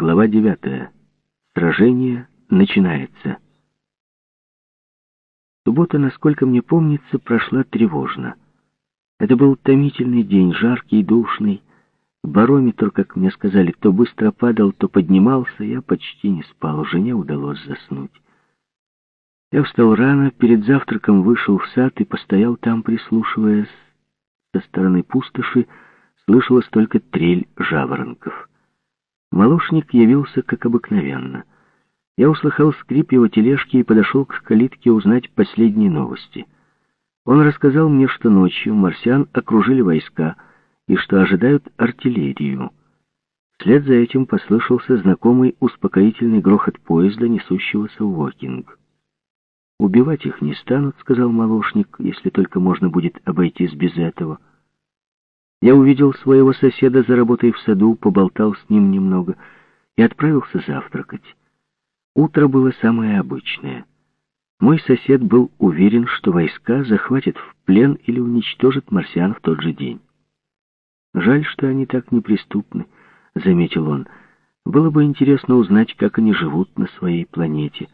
Глава 9. Сражение начинается. Суббота, насколько мне помнится, прошла тревожно. Это был томительный день, жаркий, душный. Барометр, как мне сказали, то быстро падал, то поднимался. Я почти не спал, жене удалось заснуть. Я встал рано, перед завтраком вышел в сад и постоял там, прислушиваясь. Со стороны пустоши слышалась только трель жаворонков. Молошник явился, как обыкновенно. Я услыхал скрип его тележки и подошел к калитке узнать последние новости. Он рассказал мне, что ночью марсиан окружили войска и что ожидают артиллерию. Вслед за этим послышался знакомый успокоительный грохот поезда, несущегося в Уокинг. «Убивать их не станут», — сказал молошник, — «если только можно будет обойтись без этого». Я увидел своего соседа за работой в саду, поболтал с ним немного и отправился завтракать. Утро было самое обычное. Мой сосед был уверен, что войска захватят в плен или уничтожат марсиан в тот же день. «Жаль, что они так неприступны», — заметил он. «Было бы интересно узнать, как они живут на своей планете.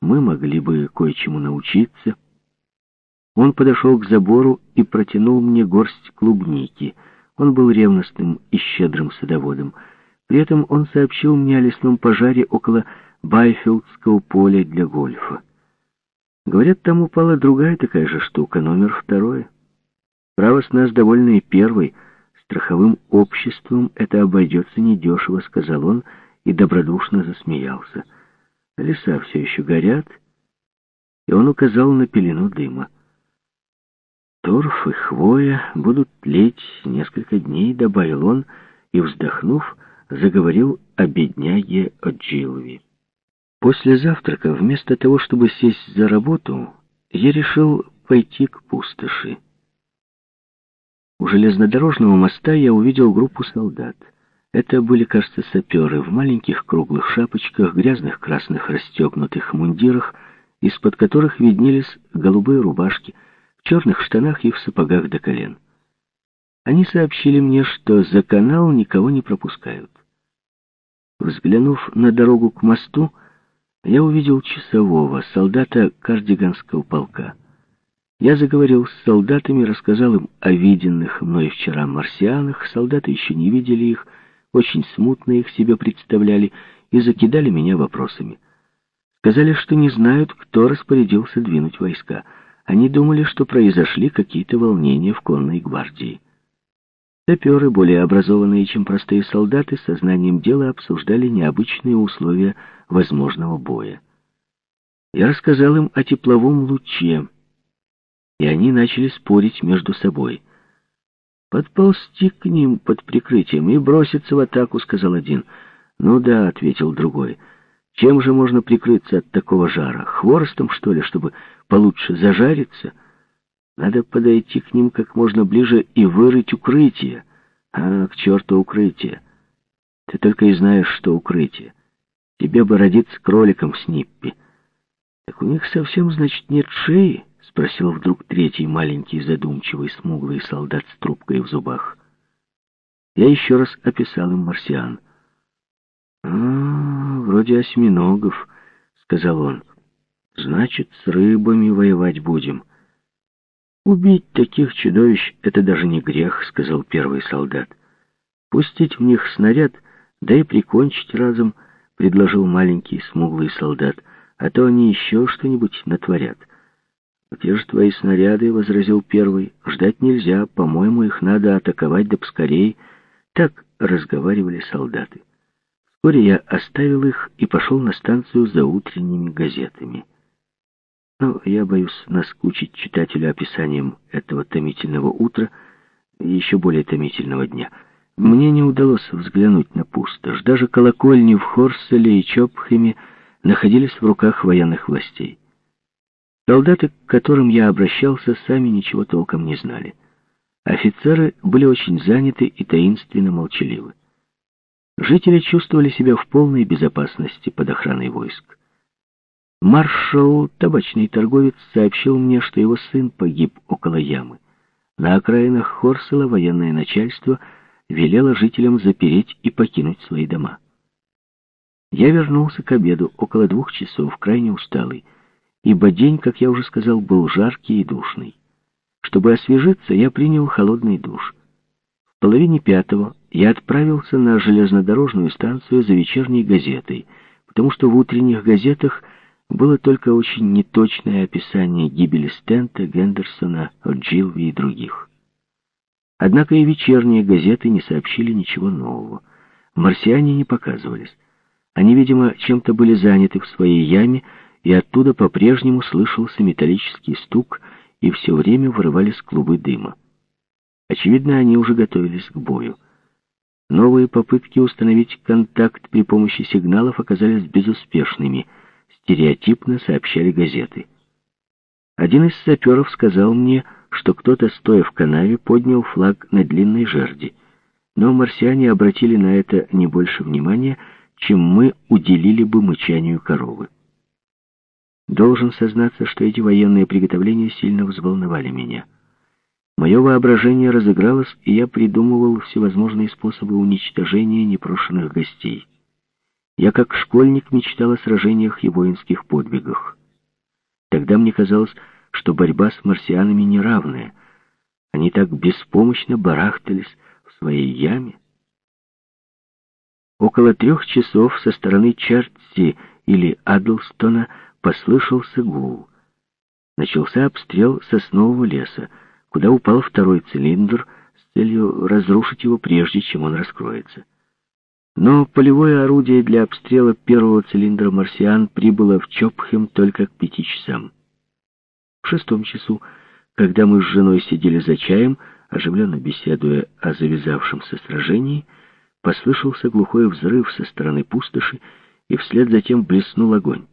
Мы могли бы кое-чему научиться». Он подошел к забору и протянул мне горсть клубники. Он был ревностным и щедрым садоводом. При этом он сообщил мне о лесном пожаре около Байфилдского поля для гольфа. Говорят, там упала другая такая же штука, номер второй. Право с нас довольно и первой. Страховым обществом это обойдется недешево, сказал он и добродушно засмеялся. Леса все еще горят, и он указал на пелену дыма. Торф и хвоя будут тлеть несколько дней, добавил он, и, вздохнув, заговорил о бедняге Оджилове. После завтрака, вместо того, чтобы сесть за работу, я решил пойти к пустоши. У железнодорожного моста я увидел группу солдат. Это были, кажется, саперы в маленьких круглых шапочках, грязных красных расстегнутых мундирах, из-под которых виднелись голубые рубашки — черных штанах и в сапогах до колен. Они сообщили мне, что за канал никого не пропускают. Взглянув на дорогу к мосту, я увидел часового, солдата кардиганского полка. Я заговорил с солдатами, рассказал им о виденных мной вчера марсианах, солдаты еще не видели их, очень смутно их себе представляли и закидали меня вопросами. Сказали, что не знают, кто распорядился двинуть войска — они думали, что произошли какие-то волнения в конной гвардии. Саперы, более образованные, чем простые солдаты, сознанием дела обсуждали необычные условия возможного боя. Я рассказал им о тепловом луче, и они начали спорить между собой. «Подползти к ним под прикрытием и броситься в атаку», — сказал один. «Ну да», — ответил другой, — чем же можно прикрыться от такого жара? Хворостом, что ли, чтобы получше зажариться? Надо подойти к ним как можно ближе и вырыть укрытие. А, к черту укрытие. Ты только и знаешь, что укрытие. Тебе бы родиться кроликом, Сниппи. Так у них совсем, значит, нет шеи? Спросил вдруг третий маленький, задумчивый, смуглый солдат с трубкой в зубах. Я еще раз описал им марсиан. «А, вроде осьминогов», — сказал он. «Значит, с рыбами воевать будем». «Убить таких чудовищ — это даже не грех», — сказал первый солдат. «Пустить в них снаряд, да и прикончить разом», — предложил маленький смуглый солдат, «а то они еще что-нибудь натворят». «Где же твои снаряды?» — возразил первый. «Ждать нельзя, по-моему, их надо атаковать да поскорей». Так разговаривали солдаты. Вскоре я оставил их и пошел на станцию за утренними газетами. Но я боюсь наскучить читателю описанием этого томительного утра и еще более томительного дня. Мне не удалось взглянуть на пустошь. Даже колокольни в Хорселе и Чопхеме находились в руках военных властей. Солдаты, к которым я обращался, сами ничего толком не знали. Офицеры были очень заняты и таинственно молчаливы. Жители чувствовали себя в полной безопасности под охраной войск. Маршал, табачный торговец, сообщил мне, что его сын погиб около ямы. На окраинах Хорсела военное начальство велело жителям запереть и покинуть свои дома. Я вернулся к обеду около двух часов, крайне усталый, ибо день, как я уже сказал, был жаркий и душный. Чтобы освежиться, я принял холодный душ. В половине пятого я отправился на железнодорожную станцию за вечерней газетой, потому что в утренних газетах было только очень неточное описание гибели Стента, Гендерсона, Джилви и других. Однако и вечерние газеты не сообщили ничего нового. Марсиане не показывались. Они, видимо, чем-то были заняты в своей яме, и оттуда по-прежнему слышался металлический стук, и все время вырывались клубы дыма. Очевидно, они уже готовились к бою. Новые попытки установить контакт при помощи сигналов оказались безуспешными, стереотипно сообщали газеты. Один из саперов сказал мне, что кто-то, стоя в канаве, поднял флаг на длинной жерди. Но марсиане обратили на это не больше внимания, чем мы уделили бы мычанию коровы. Должен сознаться, что эти военные приготовления сильно взволновали меня. Мое воображение разыгралось, и я придумывал всевозможные способы уничтожения непрошенных гостей. Я как школьник мечтал о сражениях и воинских подвигах. Тогда мне казалось, что борьба с марсианами неравная. Они так беспомощно барахтались в своей яме. Около трех часов со стороны Чертси или Адлстона послышался гул. Начался обстрел соснового леса, куда упал второй цилиндр с целью разрушить его прежде, чем он раскроется. Но полевое орудие для обстрела первого цилиндра марсиан прибыло в Чопхем только к пяти часам. В шестом часу, когда мы с женой сидели за чаем, оживленно беседуя о завязавшемся сражении, послышался глухой взрыв со стороны пустоши, и вслед за тем блеснул огонь.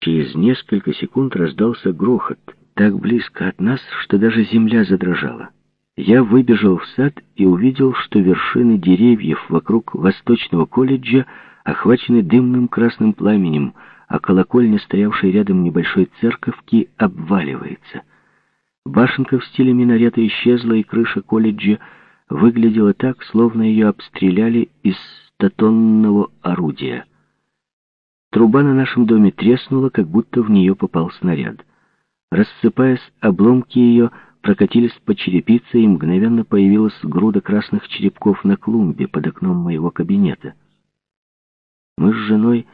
Через несколько секунд раздался грохот, так близко от нас, что даже земля задрожала. Я выбежал в сад и увидел, что вершины деревьев вокруг Восточного колледжа охвачены дымным красным пламенем, а колокольня, стоявшая рядом небольшой церковки, обваливается. Башенка в стиле минарета исчезла, и крыша колледжа выглядела так, словно ее обстреляли из статонного орудия. Труба на нашем доме треснула, как будто в нее попал снаряд. Рассыпаясь, обломки ее прокатились по черепице, и мгновенно появилась груда красных черепков на клумбе под окном моего кабинета. Мы с женой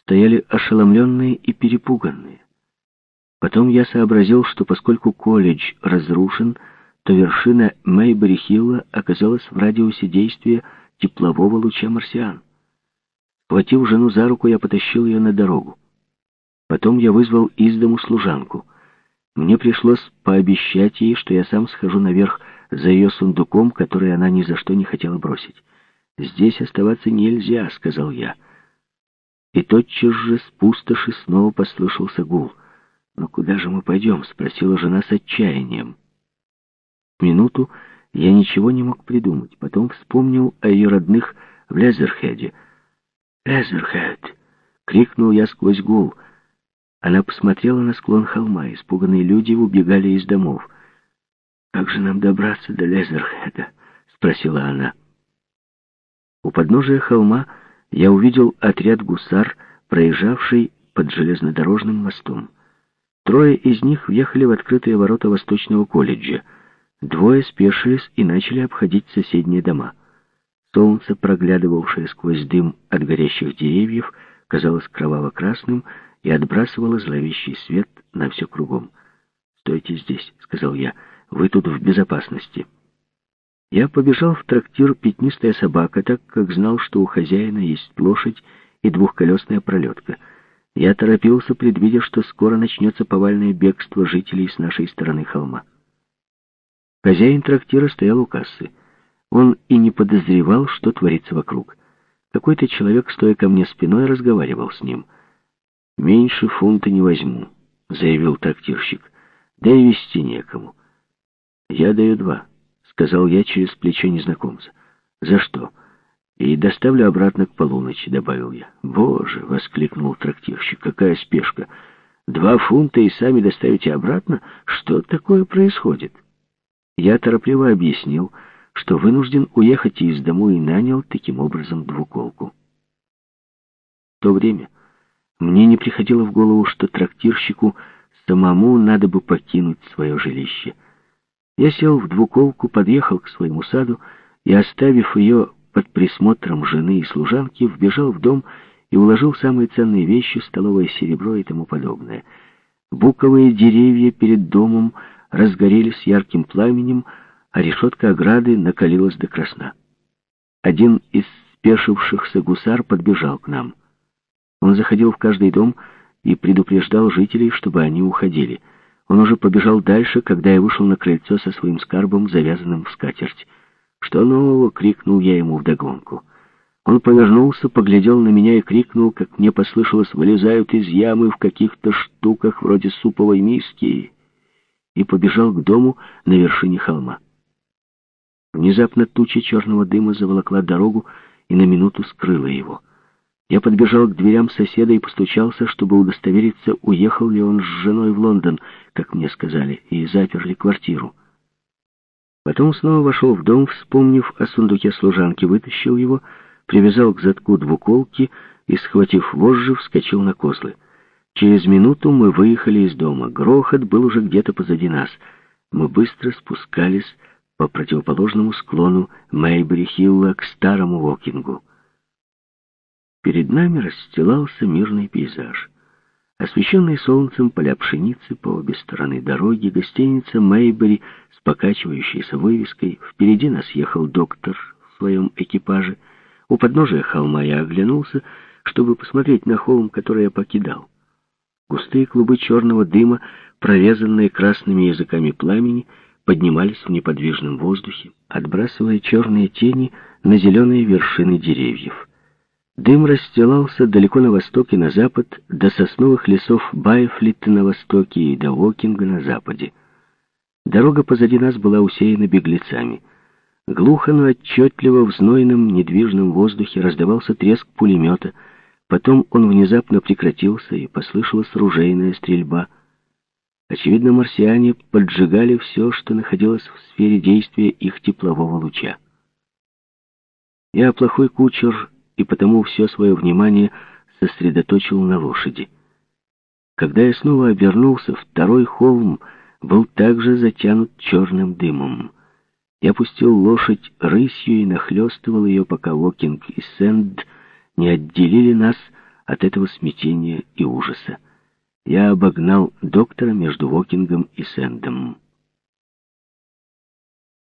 стояли ошеломленные и перепуганные. Потом я сообразил, что поскольку колледж разрушен, то вершина Мейбери-Хилла оказалась в радиусе действия теплового луча марсиан. Схватив жену за руку, я потащил ее на дорогу. Потом я вызвал из дому служанку. Мне пришлось пообещать ей, что я сам схожу наверх за ее сундуком, который она ни за что не хотела бросить. «Здесь оставаться нельзя», — сказал я. И тотчас же с пустоши снова послышался гул. «Но куда же мы пойдем?» — спросила жена с отчаянием. Минуту я ничего не мог придумать. Потом вспомнил о ее родных в Лезерхеде. «Лезерхед!» — крикнул я сквозь гул. Она посмотрела на склон холма. Испуганные люди убегали из домов. «Как же нам добраться до Лезерхеда?» — спросила она. У подножия холма я увидел отряд гусар, проезжавший под железнодорожным мостом. Трое из них въехали в открытые ворота Восточного колледжа. Двое спешились и начали обходить соседние дома. Солнце, проглядывавшее сквозь дым от горящих деревьев, казалось кроваво-красным и отбрасывало зловещий свет на все кругом. «Стойте здесь», — сказал я, — «вы тут в безопасности». Я побежал в трактир «Пятнистая собака», так как знал, что у хозяина есть лошадь и двухколесная пролетка. Я торопился, предвидя, что скоро начнется повальное бегство жителей с нашей стороны холма. Хозяин трактира стоял у кассы. Он и не подозревал, что творится вокруг. Какой-то человек, стоя ко мне спиной, разговаривал с ним. «Меньше фунта не возьму», — заявил трактирщик. «Да и вести некому». «Я даю два». — сказал я через плечо незнакомца. «За что?» «И доставлю обратно к полуночи», — добавил я. «Боже!» — воскликнул трактирщик. «Какая спешка! Два фунта и сами доставите обратно? Что такое происходит?» Я торопливо объяснил, что вынужден уехать из дому и нанял таким образом двуколку. то время мне не приходило в голову, что трактирщику самому надо бы покинуть свое жилище. Я сел в двуколку, подъехал к своему саду и, оставив ее под присмотром жены и служанки, вбежал в дом и уложил самые ценные вещи, столовое серебро и тому подобное. Буковые деревья перед домом разгорелись ярким пламенем, а решетка ограды накалилась до красна. Один из спешившихся гусар подбежал к нам. Он заходил в каждый дом и предупреждал жителей, чтобы они уходили. Он уже побежал дальше, когда я вышел на крыльцо со своим скарбом, завязанным в скатерть. «Что нового?» — крикнул я ему вдогонку. Он повернулся, поглядел на меня и крикнул, как мне послышалось, вылезают из ямы в каких-то штуках вроде суповой миски, и побежал к дому на вершине холма. Внезапно туча черного дыма заволокла дорогу и на минуту скрыла его. Я подбежал к дверям соседа и постучался, чтобы удостовериться, уехал ли он с женой в Лондон, как мне сказали, и заперли квартиру. Потом снова вошел в дом, вспомнив о сундуке служанки, вытащил его, привязал к задку двуколки и, схватив вожжи, вскочил на козлы. Через минуту мы выехали из дома. Грохот был уже где-то позади нас. Мы быстро спускались по противоположному склону Мейбери-Хилла к старому Вокингу. Перед нами расстилался мирный пейзаж. Освещенные солнцем поля пшеницы по обе стороны дороги, гостиница Мейбери с покачивающейся вывеской. Впереди нас ехал доктор в своем экипаже — у подножия холма я оглянулся, чтобы посмотреть на холм, который я покидал. Густые клубы черного дыма, прорезанные красными языками пламени, поднимались в неподвижном воздухе, отбрасывая черные тени на зеленые вершины деревьев. Дым расстилался далеко на восток и на запад, до сосновых лесов Байфлита на востоке и до Вокинга на западе. Дорога позади нас была усеяна беглецами — Глухо, но отчетливо в знойном недвижном воздухе раздавался треск пулемета. Потом он внезапно прекратился, и послышалась ружейная стрельба. Очевидно, марсиане поджигали все, что находилось в сфере действия их теплового луча. Я плохой кучер, и потому все свое внимание сосредоточил на лошади. Когда я снова обернулся, второй холм был также затянут черным дымом. Я пустил лошадь рысью и нахлестывал ее, пока Уокинг и Сэнд не отделили нас от этого смятения и ужаса. Я обогнал доктора между Уокингом и Сэндом.